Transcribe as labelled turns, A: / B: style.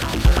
A: Tschüss.